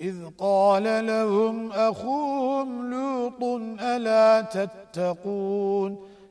إذ قال لهم أخوهم لوط ألا تتقون